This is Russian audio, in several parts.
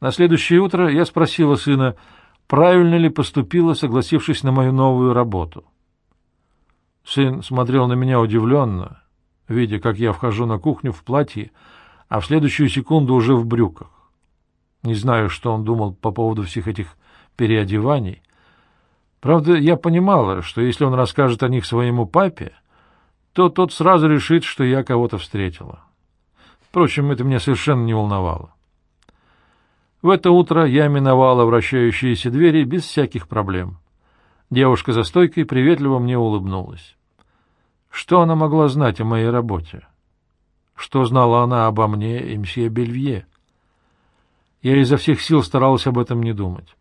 На следующее утро я спросила сына, правильно ли поступила, согласившись на мою новую работу. Сын смотрел на меня удивленно, видя, как я вхожу на кухню в платье, а в следующую секунду уже в брюках. Не знаю, что он думал по поводу всех этих переодеваний. Правда, я понимала, что если он расскажет о них своему папе, то тот сразу решит, что я кого-то встретила. Впрочем, это меня совершенно не волновало. В это утро я миновала вращающиеся двери без всяких проблем. Девушка за стойкой приветливо мне улыбнулась. Что она могла знать о моей работе? Что знала она обо мне и мсье Бельвье? Я изо всех сил старалась об этом не думать.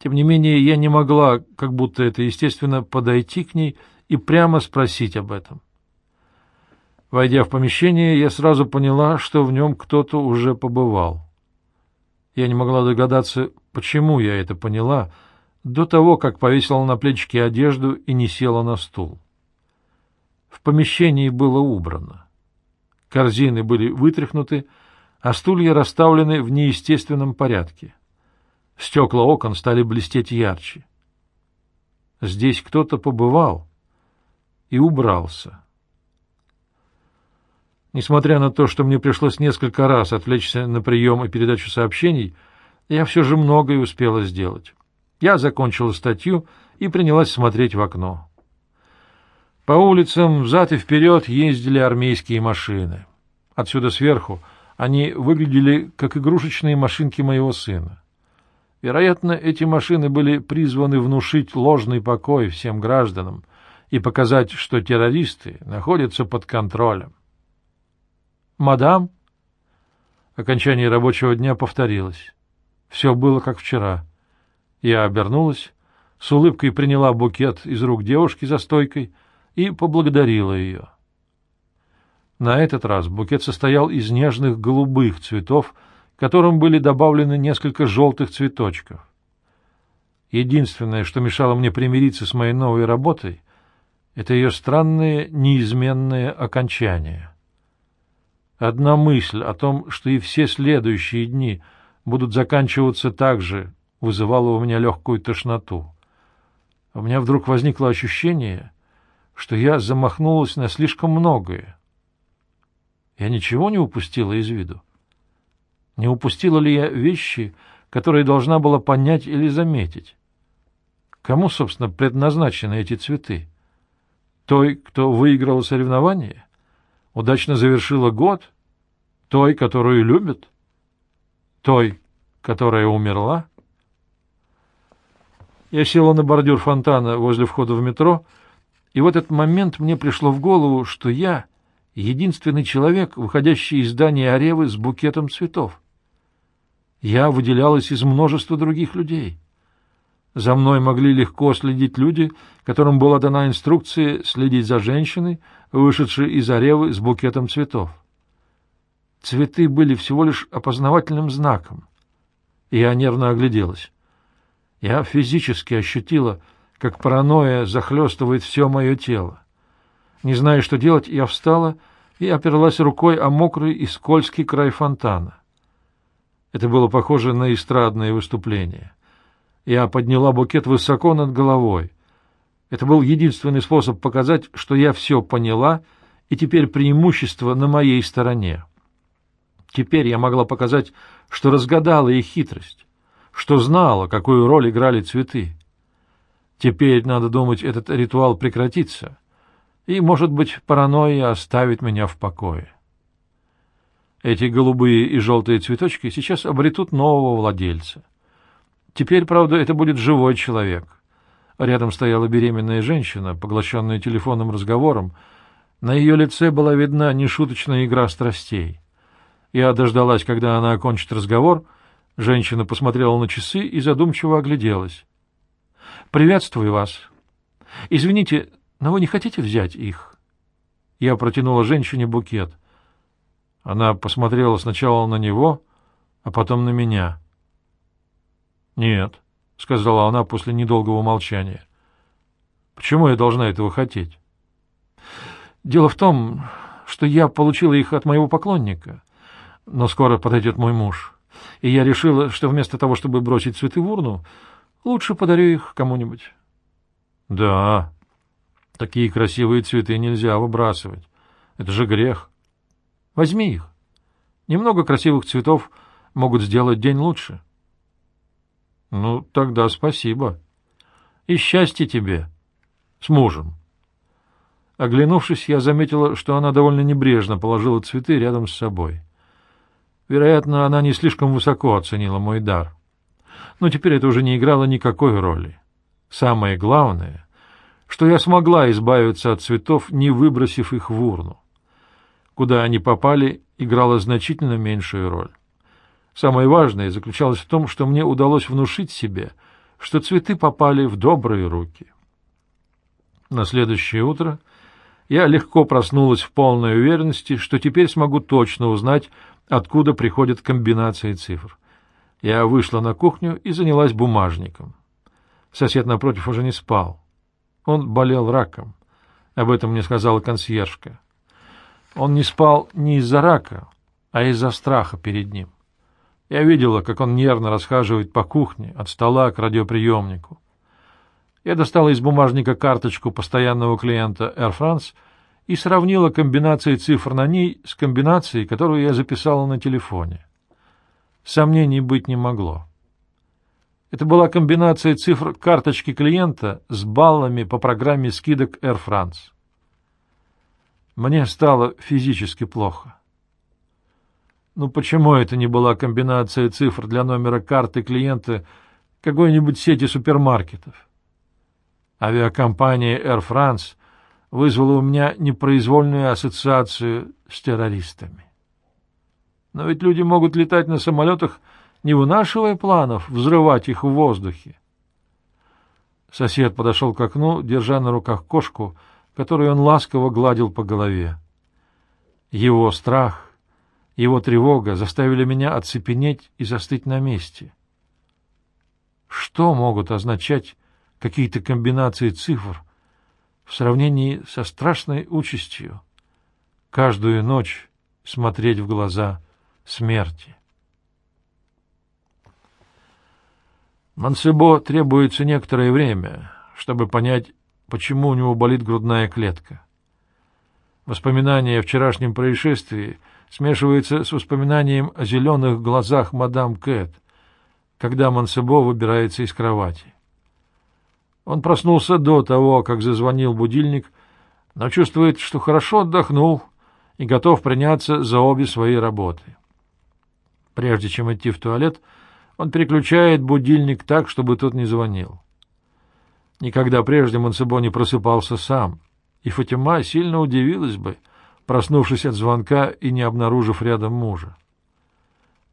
Тем не менее, я не могла, как будто это естественно, подойти к ней и прямо спросить об этом. Войдя в помещение, я сразу поняла, что в нем кто-то уже побывал. Я не могла догадаться, почему я это поняла, до того, как повесила на плечики одежду и не села на стул. В помещении было убрано. Корзины были вытряхнуты, а стулья расставлены в неестественном порядке. Стекла окон стали блестеть ярче. Здесь кто-то побывал и убрался. Несмотря на то, что мне пришлось несколько раз отвлечься на прием и передачу сообщений, я все же многое успела сделать. Я закончила статью и принялась смотреть в окно. По улицам взад и вперед ездили армейские машины. Отсюда сверху они выглядели как игрушечные машинки моего сына. Вероятно, эти машины были призваны внушить ложный покой всем гражданам и показать, что террористы находятся под контролем. «Мадам?» Окончание рабочего дня повторилось. Все было как вчера. Я обернулась, с улыбкой приняла букет из рук девушки за стойкой и поблагодарила ее. На этот раз букет состоял из нежных голубых цветов, которым были добавлены несколько желтых цветочков. Единственное, что мешало мне примириться с моей новой работой, это ее странное неизменное окончание. Одна мысль о том, что и все следующие дни будут заканчиваться так же, вызывала у меня легкую тошноту. У меня вдруг возникло ощущение, что я замахнулась на слишком многое. Я ничего не упустила из виду. Не упустила ли я вещи, которые должна была понять или заметить? Кому, собственно, предназначены эти цветы? Той, кто выиграл соревнование? Удачно завершила год? Той, которую любят? Той, которая умерла? Я села на бордюр фонтана возле входа в метро, и в этот момент мне пришло в голову, что я — единственный человек, выходящий из здания Аревы с букетом цветов. Я выделялась из множества других людей. За мной могли легко следить люди, которым была дана инструкция следить за женщиной, вышедшей из Аревы с букетом цветов. Цветы были всего лишь опознавательным знаком. Я нервно огляделась. Я физически ощутила, как паранойя захлестывает все мое тело. Не зная, что делать, я встала и оперлась рукой о мокрый и скользкий край фонтана. Это было похоже на эстрадное выступление. Я подняла букет высоко над головой. Это был единственный способ показать, что я все поняла, и теперь преимущество на моей стороне. Теперь я могла показать, что разгадала их хитрость, что знала, какую роль играли цветы. Теперь, надо думать, этот ритуал прекратится, и, может быть, паранойя оставит меня в покое. Эти голубые и желтые цветочки сейчас обретут нового владельца. Теперь, правда, это будет живой человек. Рядом стояла беременная женщина, поглощенная телефонным разговором. На ее лице была видна нешуточная игра страстей. Я дождалась, когда она окончит разговор. Женщина посмотрела на часы и задумчиво огляделась. — Приветствую вас. Извините, но вы не хотите взять их? Я протянула женщине букет. Она посмотрела сначала на него, а потом на меня. «Нет», — сказала она после недолгого молчания. «Почему я должна этого хотеть?» «Дело в том, что я получила их от моего поклонника, но скоро подойдет мой муж. и я решила, что вместо того, чтобы бросить цветы в урну, лучше подарю их кому-нибудь. — Да, такие красивые цветы нельзя выбрасывать. Это же грех. Возьми их. Немного красивых цветов могут сделать день лучше. — Ну, тогда спасибо. И счастья тебе. С мужем. Оглянувшись, я заметила, что она довольно небрежно положила цветы рядом с собой. Вероятно, она не слишком высоко оценила мой дар. Но теперь это уже не играло никакой роли. Самое главное, что я смогла избавиться от цветов, не выбросив их в урну. Куда они попали, играло значительно меньшую роль. Самое важное заключалось в том, что мне удалось внушить себе, что цветы попали в добрые руки. На следующее утро я легко проснулась в полной уверенности, что теперь смогу точно узнать, откуда приходят комбинации цифр. Я вышла на кухню и занялась бумажником. Сосед напротив уже не спал. Он болел раком. Об этом мне сказала консьержка. Он не спал не из-за рака, а из-за страха перед ним. Я видела, как он нервно расхаживает по кухне, от стола к радиоприемнику. Я достала из бумажника карточку постоянного клиента Air France и сравнила комбинации цифр на ней с комбинацией, которую я записала на телефоне. Сомнений быть не могло. Это была комбинация цифр карточки клиента с баллами по программе скидок Air France. Мне стало физически плохо. Ну почему это не была комбинация цифр для номера карты клиента какой-нибудь сети супермаркетов? Авиакомпания Air France вызвала у меня непроизвольную ассоциацию с террористами. Но ведь люди могут летать на самолетах, не вынашивая планов взрывать их в воздухе. Сосед подошел к окну, держа на руках кошку, которую он ласково гладил по голове. Его страх, его тревога заставили меня оцепенеть и застыть на месте. Что могут означать какие-то комбинации цифр в сравнении со страшной участью каждую ночь смотреть в глаза смерти. Мансебо требуется некоторое время, чтобы понять, почему у него болит грудная клетка. Воспоминания о вчерашнем происшествии смешиваются с воспоминанием о зеленых глазах мадам Кэт, когда Мансебо выбирается из кровати. Он проснулся до того, как зазвонил будильник, но чувствует, что хорошо отдохнул и готов приняться за обе свои работы. Прежде чем идти в туалет, он переключает будильник так, чтобы тот не звонил. Никогда прежде Монсебо не просыпался сам, и Фатима сильно удивилась бы, проснувшись от звонка и не обнаружив рядом мужа.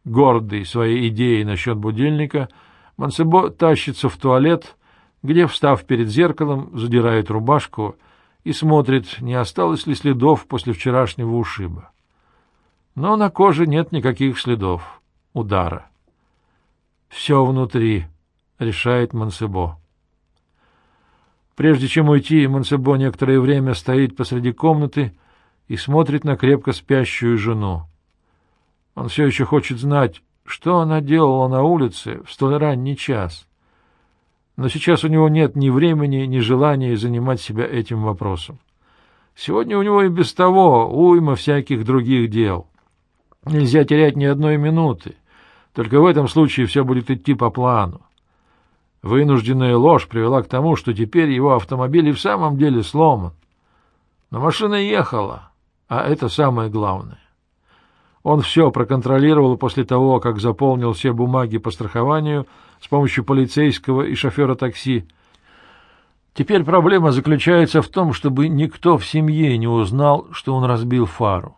Гордый своей идеей насчет будильника, Монсебо тащится в туалет — где, встав перед зеркалом, задирает рубашку и смотрит, не осталось ли следов после вчерашнего ушиба. Но на коже нет никаких следов удара. «Все внутри», — решает Мансебо. Прежде чем уйти, Мансебо некоторое время стоит посреди комнаты и смотрит на крепко спящую жену. Он все еще хочет знать, что она делала на улице в столь ранний час но сейчас у него нет ни времени, ни желания занимать себя этим вопросом. Сегодня у него и без того уйма всяких других дел. Нельзя терять ни одной минуты. Только в этом случае все будет идти по плану. Вынужденная ложь привела к тому, что теперь его автомобиль и в самом деле сломан. Но машина ехала, а это самое главное. Он все проконтролировал после того, как заполнил все бумаги по страхованию — с помощью полицейского и шофера такси. Теперь проблема заключается в том, чтобы никто в семье не узнал, что он разбил фару.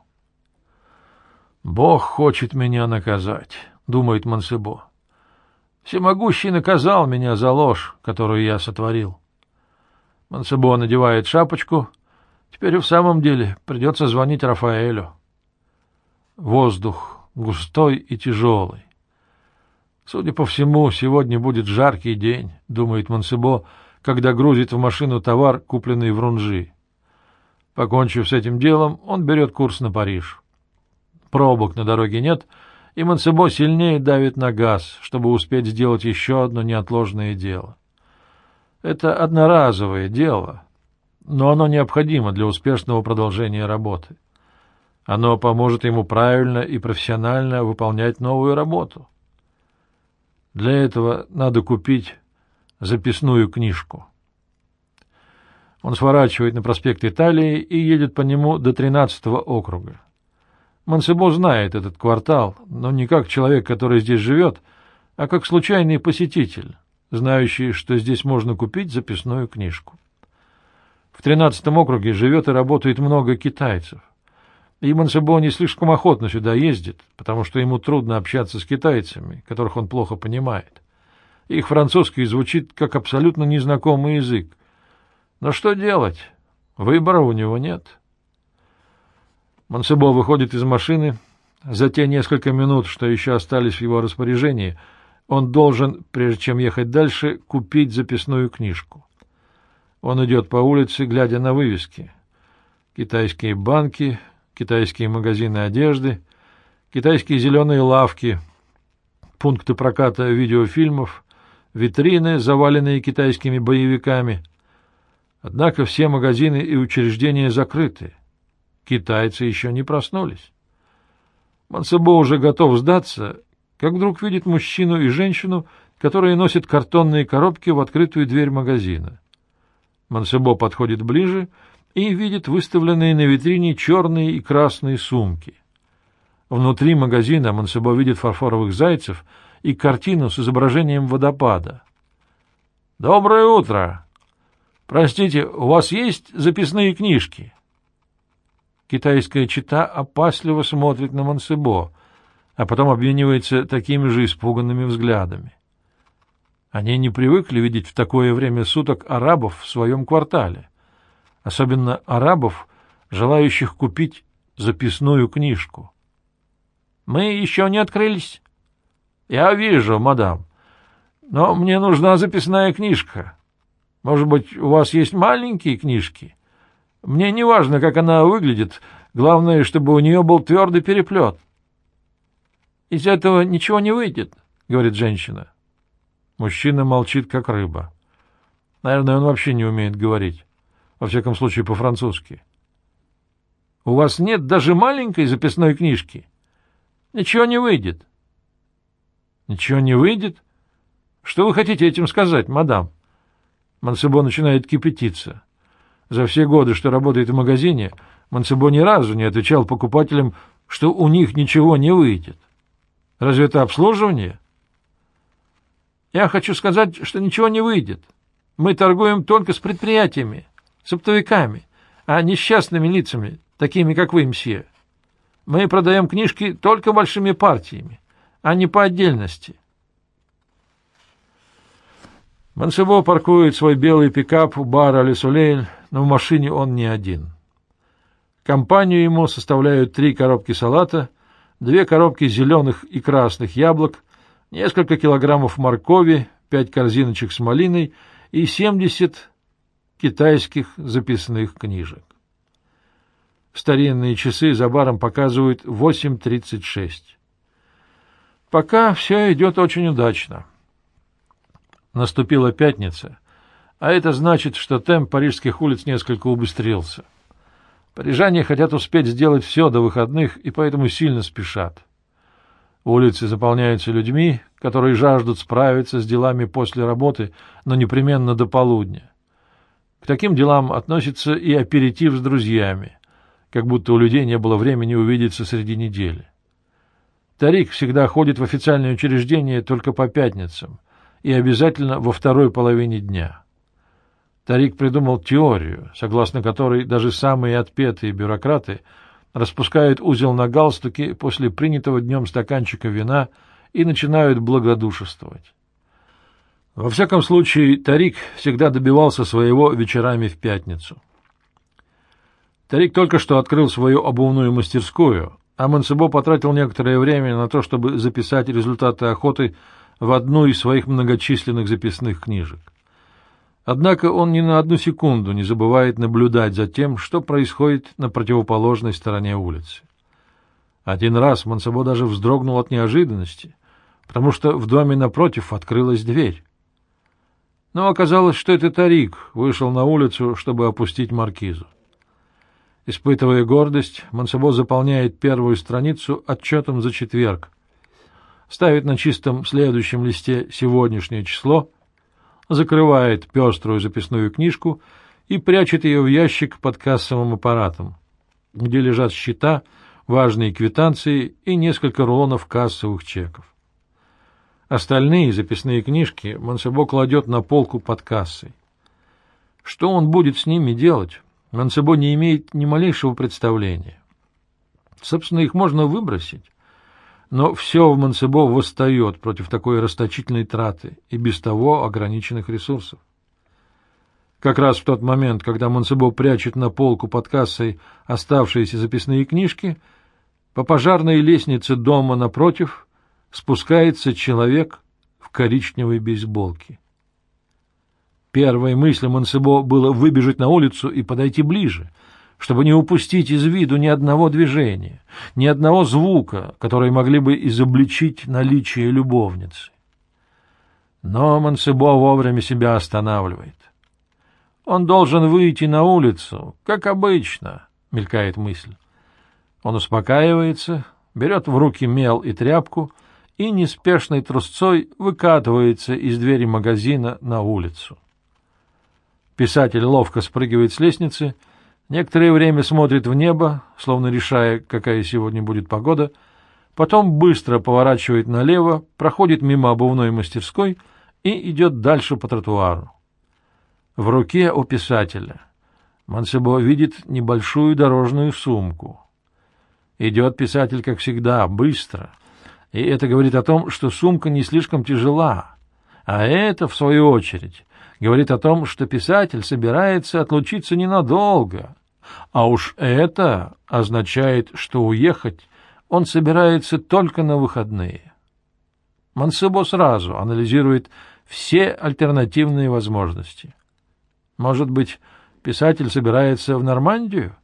«Бог хочет меня наказать», — думает Мансебо. «Всемогущий наказал меня за ложь, которую я сотворил». Мансебо надевает шапочку. Теперь в самом деле придется звонить Рафаэлю. Воздух густой и тяжелый. Судя по всему, сегодня будет жаркий день, думает Монсебо, когда грузит в машину товар, купленный в Рунжи. Покончив с этим делом, он берет курс на Париж. Пробок на дороге нет, и Мансебо сильнее давит на газ, чтобы успеть сделать еще одно неотложное дело. Это одноразовое дело, но оно необходимо для успешного продолжения работы. Оно поможет ему правильно и профессионально выполнять новую работу. Для этого надо купить записную книжку. Он сворачивает на проспект Италии и едет по нему до 13-го округа. Мансебо знает этот квартал, но не как человек, который здесь живет, а как случайный посетитель, знающий, что здесь можно купить записную книжку. В 13-м округе живет и работает много китайцев. И Мансебо не слишком охотно сюда ездит, потому что ему трудно общаться с китайцами, которых он плохо понимает. Их французский звучит как абсолютно незнакомый язык. Но что делать? Выбора у него нет. Мансебо выходит из машины. За те несколько минут, что еще остались в его распоряжении, он должен, прежде чем ехать дальше, купить записную книжку. Он идет по улице, глядя на вывески. Китайские банки, китайские магазины одежды, китайские зеленые лавки, пункты проката видеофильмов, витрины, заваленные китайскими боевиками. Однако все магазины и учреждения закрыты. Китайцы еще не проснулись. Мансабо уже готов сдаться, как вдруг видит мужчину и женщину, которые носят картонные коробки в открытую дверь магазина. Мансебо подходит ближе и видит выставленные на витрине черные и красные сумки. Внутри магазина Мансебо видит фарфоровых зайцев и картину с изображением водопада. «Доброе утро! Простите, у вас есть записные книжки?» Китайская чита опасливо смотрит на Мансебо, а потом обменивается такими же испуганными взглядами. Они не привыкли видеть в такое время суток арабов в своем квартале особенно арабов, желающих купить записную книжку. «Мы еще не открылись». «Я вижу, мадам. Но мне нужна записная книжка. Может быть, у вас есть маленькие книжки? Мне не важно, как она выглядит, главное, чтобы у нее был твердый переплет». «Из этого ничего не выйдет», — говорит женщина. Мужчина молчит, как рыба. Наверное, он вообще не умеет говорить во всяком случае по-французски. У вас нет даже маленькой записной книжки. Ничего не выйдет. Ничего не выйдет? Что вы хотите этим сказать, мадам? Мансебо начинает кипятиться. За все годы, что работает в магазине, Мансебо ни разу не отвечал покупателям, что у них ничего не выйдет. Разве это обслуживание? Я хочу сказать, что ничего не выйдет. Мы торгуем только с предприятиями с оптовиками, а несчастными лицами, такими, как вы, мсье. Мы продаем книжки только большими партиями, а не по отдельности. Мансебо паркует свой белый пикап у бара «Лесулейль», но в машине он не один. Компанию ему составляют три коробки салата, две коробки зеленых и красных яблок, несколько килограммов моркови, пять корзиночек с малиной и семьдесят китайских записных книжек. Старинные часы за баром показывают 8.36. Пока все идет очень удачно. Наступила пятница, а это значит, что темп парижских улиц несколько убыстрился. Парижане хотят успеть сделать все до выходных и поэтому сильно спешат. Улицы заполняются людьми, которые жаждут справиться с делами после работы, но непременно до полудня. К таким делам относится и аперитив с друзьями, как будто у людей не было времени увидеться среди недели. Тарик всегда ходит в официальные учреждения только по пятницам и обязательно во второй половине дня. Тарик придумал теорию, согласно которой даже самые отпетые бюрократы распускают узел на галстуке после принятого днем стаканчика вина и начинают благодушествовать. Во всяком случае, Тарик всегда добивался своего вечерами в пятницу. Тарик только что открыл свою обувную мастерскую, а Мансебо потратил некоторое время на то, чтобы записать результаты охоты в одну из своих многочисленных записных книжек. Однако он ни на одну секунду не забывает наблюдать за тем, что происходит на противоположной стороне улицы. Один раз Мансабо даже вздрогнул от неожиданности, потому что в доме напротив открылась дверь. Но оказалось, что это Тарик вышел на улицу, чтобы опустить маркизу. Испытывая гордость, Мансабо заполняет первую страницу отчетом за четверг, ставит на чистом следующем листе сегодняшнее число, закрывает пеструю записную книжку и прячет ее в ящик под кассовым аппаратом, где лежат счета, важные квитанции и несколько рулонов кассовых чеков. Остальные записные книжки Мансебо кладет на полку под кассой. Что он будет с ними делать, Мансебо не имеет ни малейшего представления. Собственно, их можно выбросить, но все в Мансебо восстает против такой расточительной траты и без того ограниченных ресурсов. Как раз в тот момент, когда Мансебо прячет на полку под кассой оставшиеся записные книжки, по пожарной лестнице дома напротив спускается человек в коричневой бейсболке. Первой мыслью Монсебо было выбежать на улицу и подойти ближе, чтобы не упустить из виду ни одного движения, ни одного звука, которые могли бы изобличить наличие любовницы. Но Монсебо вовремя себя останавливает. Он должен выйти на улицу, как обычно, — мелькает мысль. Он успокаивается, берет в руки мел и тряпку — и неспешной трусцой выкатывается из двери магазина на улицу. Писатель ловко спрыгивает с лестницы, некоторое время смотрит в небо, словно решая, какая сегодня будет погода, потом быстро поворачивает налево, проходит мимо обувной мастерской и идет дальше по тротуару. В руке у писателя Мансебо видит небольшую дорожную сумку. Идет писатель, как всегда, быстро, и это говорит о том, что сумка не слишком тяжела. А это, в свою очередь, говорит о том, что писатель собирается отлучиться ненадолго. А уж это означает, что уехать он собирается только на выходные. Мансебо сразу анализирует все альтернативные возможности. Может быть, писатель собирается в Нормандию,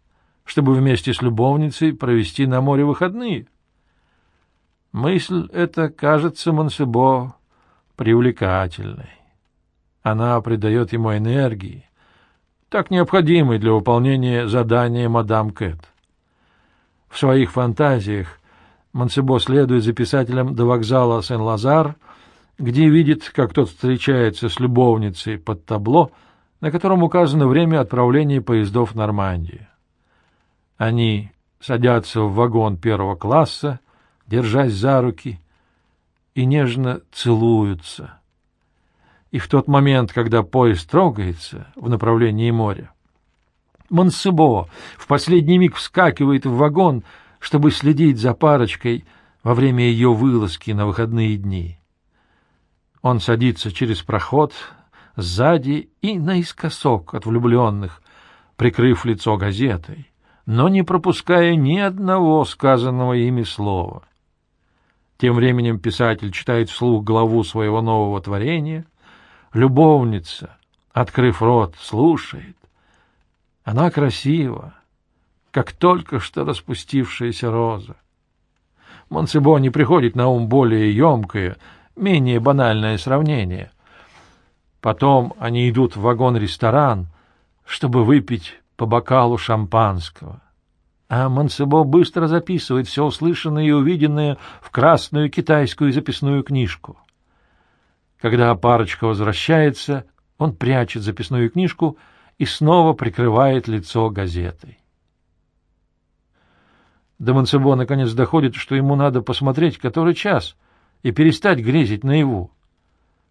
чтобы вместе с любовницей провести на море выходные? Мысль эта кажется Монсебо привлекательной. Она придает ему энергии, так необходимой для выполнения задания мадам Кэт. В своих фантазиях Монсебо следует за писателем до вокзала Сен-Лазар, где видит, как тот встречается с любовницей под табло, на котором указано время отправления поездов в Нормандию. Они садятся в вагон первого класса, держась за руки, и нежно целуются. И в тот момент, когда поезд трогается в направлении моря, Монсебо в последний миг вскакивает в вагон, чтобы следить за парочкой во время ее вылазки на выходные дни. Он садится через проход, сзади и наискосок от влюбленных, прикрыв лицо газетой, но не пропуская ни одного сказанного ими слова — тем временем писатель читает вслух главу своего нового творения. Любовница, открыв рот, слушает. Она красива, как только что распустившаяся роза. Монсебо не приходит на ум более емкое, менее банальное сравнение. Потом они идут в вагон-ресторан, чтобы выпить по бокалу шампанского. А Мансебо быстро записывает все услышанное и увиденное в красную китайскую записную книжку. Когда парочка возвращается, он прячет записную книжку и снова прикрывает лицо газетой. До Мансебо наконец доходит, что ему надо посмотреть, который час, и перестать грезить наяву.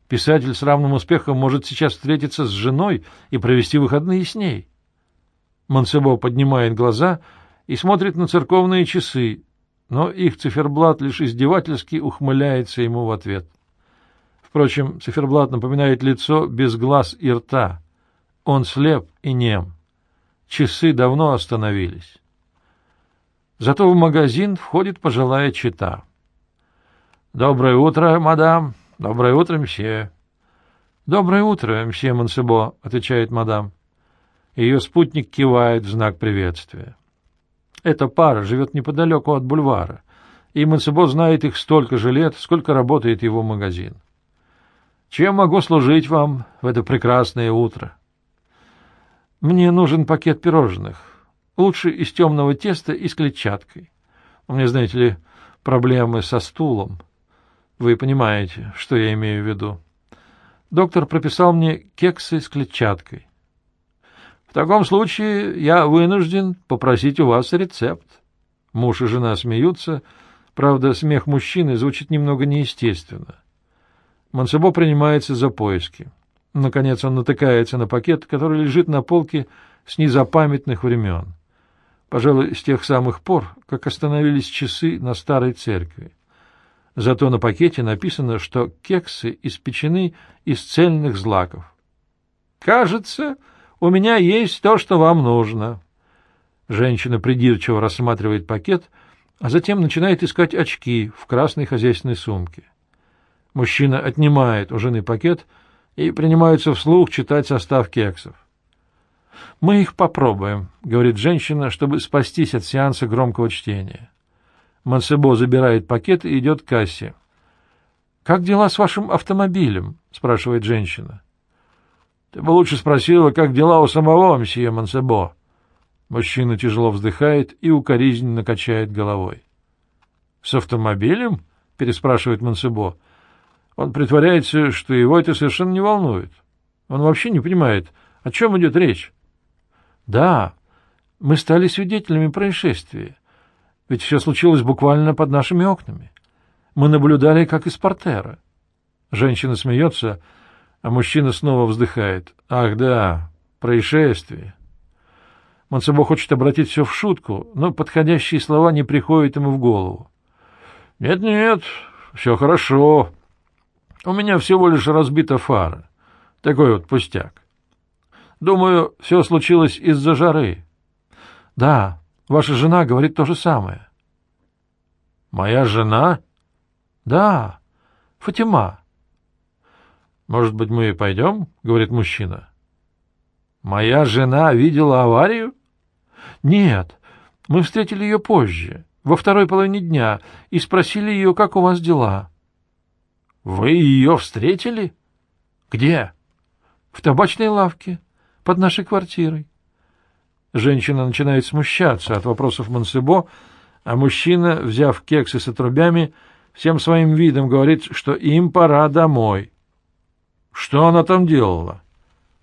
Писатель с равным успехом может сейчас встретиться с женой и провести выходные с ней. Мансебо поднимает глаза — и смотрит на церковные часы, но их циферблат лишь издевательски ухмыляется ему в ответ. Впрочем, циферблат напоминает лицо без глаз и рта. Он слеп и нем. Часы давно остановились. Зато в магазин входит пожилая чита. «Доброе утро, мадам! Доброе утро, мсье!» «Доброе утро, мсье Монсебо», — отвечает мадам. Ее спутник кивает в знак приветствия. Эта пара живет неподалеку от бульвара, и Мансебо знает их столько же лет, сколько работает его магазин. Чем могу служить вам в это прекрасное утро? Мне нужен пакет пирожных, лучше из темного теста и с клетчаткой. У меня, знаете ли, проблемы со стулом. Вы понимаете, что я имею в виду. Доктор прописал мне кексы с клетчаткой. В таком случае я вынужден попросить у вас рецепт. Муж и жена смеются, правда, смех мужчины звучит немного неестественно. Мансебо принимается за поиски. Наконец он натыкается на пакет, который лежит на полке с незапамятных времен. Пожалуй, с тех самых пор, как остановились часы на старой церкви. Зато на пакете написано, что кексы испечены из цельных злаков. «Кажется, у меня есть то, что вам нужно». Женщина придирчиво рассматривает пакет, а затем начинает искать очки в красной хозяйственной сумке. Мужчина отнимает у жены пакет и принимается вслух читать состав кексов. «Мы их попробуем», — говорит женщина, чтобы спастись от сеанса громкого чтения. Мансебо забирает пакет и идет к кассе. «Как дела с вашим автомобилем?» — спрашивает женщина. «Ты бы лучше спросила, как дела у самого мсье Мансебо». Мужчина тяжело вздыхает и укоризненно качает головой. «С автомобилем?» — переспрашивает Мансебо. Он притворяется, что его это совершенно не волнует. Он вообще не понимает, о чем идет речь. Да, мы стали свидетелями происшествия. Ведь все случилось буквально под нашими окнами. Мы наблюдали, как из портера. Женщина смеется, а мужчина снова вздыхает. Ах да, происшествие. Монсебо хочет обратить все в шутку, но подходящие слова не приходят ему в голову. «Нет-нет, все хорошо. У меня всего лишь разбита фара. Такой вот пустяк. Думаю, все случилось из-за жары. Да, ваша жена говорит то же самое. Моя жена? Да, Фатима. Может быть, мы пойдем? говорит мужчина. Моя жена видела аварию? Нет, мы встретили ее позже, во второй половине дня, и спросили ее, как у вас дела. Вы ее встретили? Где? В табачной лавке под нашей квартирой. Женщина начинает смущаться от вопросов Монсебо, а мужчина, взяв кексы с отрубями, всем своим видом говорит, что им пора домой. Что она там делала?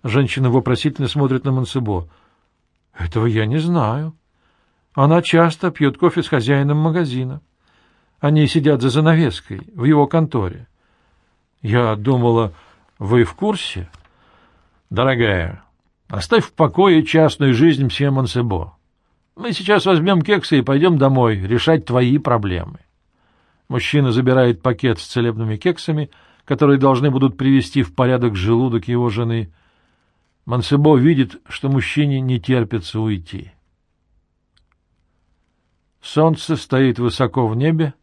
Женщина вопросительно смотрит на Монсебо. Этого я не знаю. Она часто пьет кофе с хозяином магазина. Они сидят за занавеской в его конторе. Я думала, вы в курсе? Дорогая, Оставь в покое частную жизнь мсье Монсебо. Мы сейчас возьмем кексы и пойдем домой решать твои проблемы. Мужчина забирает пакет с целебными кексами, которые должны будут привести в порядок желудок его жены. Монсебо видит, что мужчине не терпится уйти. Солнце стоит высоко в небе,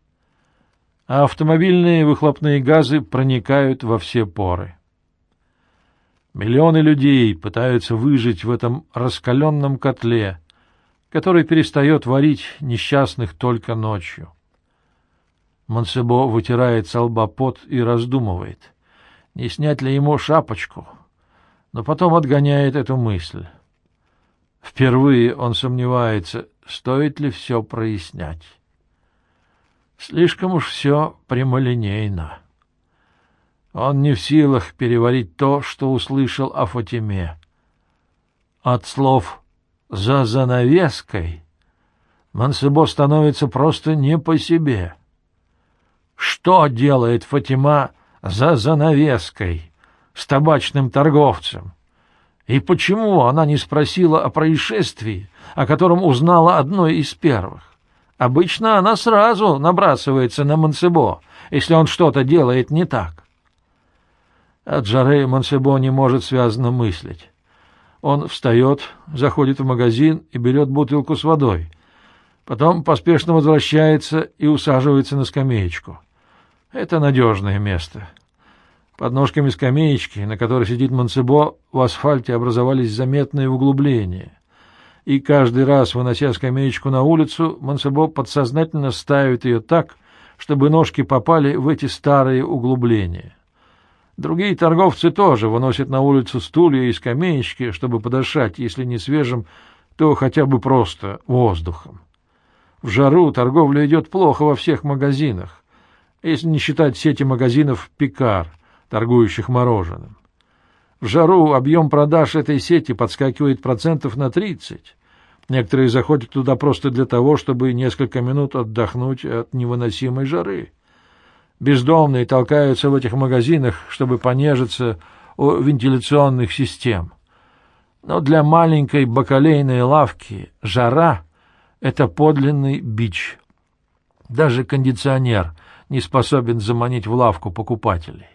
а автомобильные выхлопные газы проникают во все поры. Миллионы людей пытаются выжить в этом раскаленном котле, который перестает варить несчастных только ночью. Монсебо вытирает со лба пот и раздумывает, не снять ли ему шапочку, но потом отгоняет эту мысль. Впервые он сомневается, стоит ли все прояснять. Слишком уж все прямолинейно. Он не в силах переварить то, что услышал о Фатиме. От слов «за занавеской» Мансебо становится просто не по себе. Что делает Фатима за занавеской с табачным торговцем? И почему она не спросила о происшествии, о котором узнала одной из первых? Обычно она сразу набрасывается на Мансебо, если он что-то делает не так. От жары Монсебо не может связанно мыслить. Он встает, заходит в магазин и берет бутылку с водой. Потом поспешно возвращается и усаживается на скамеечку. Это надежное место. Под ножками скамеечки, на которой сидит Монсебо, в асфальте образовались заметные углубления. и каждый раз, вынося скамеечку на улицу, Монсебо подсознательно ставит ее так, чтобы ножки попали в эти старые углубления. Другие торговцы тоже выносят на улицу стулья и скамеечки, чтобы подышать, если не свежим, то хотя бы просто воздухом. В жару торговля идет плохо во всех магазинах, если не считать сети магазинов «Пикар», торгующих мороженым. В жару объем продаж этой сети подскакивает процентов на 30. Некоторые заходят туда просто для того, чтобы несколько минут отдохнуть от невыносимой жары. Бездомные толкаются в этих магазинах, чтобы понежиться о вентиляционных систем. Но для маленькой бакалейной лавки жара — это подлинный бич. Даже кондиционер не способен заманить в лавку покупателей.